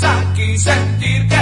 pensar que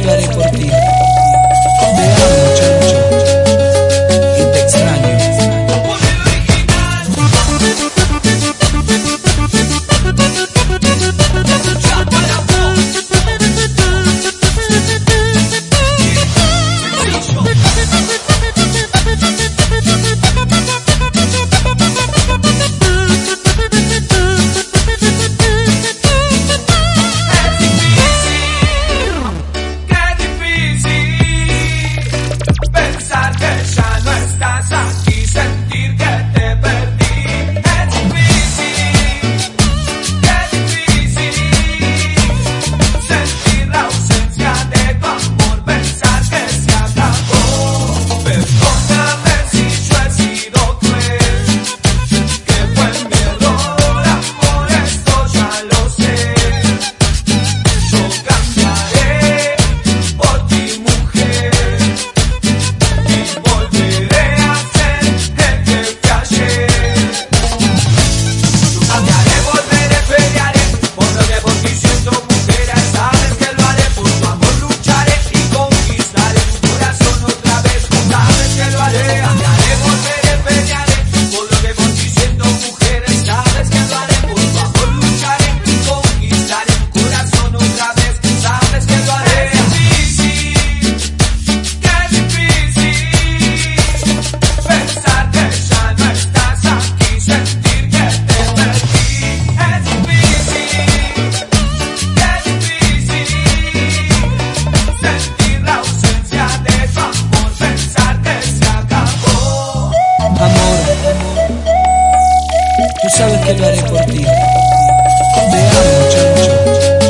que lo haré Tú sabes que lo haré por ti. Te amo, chancho.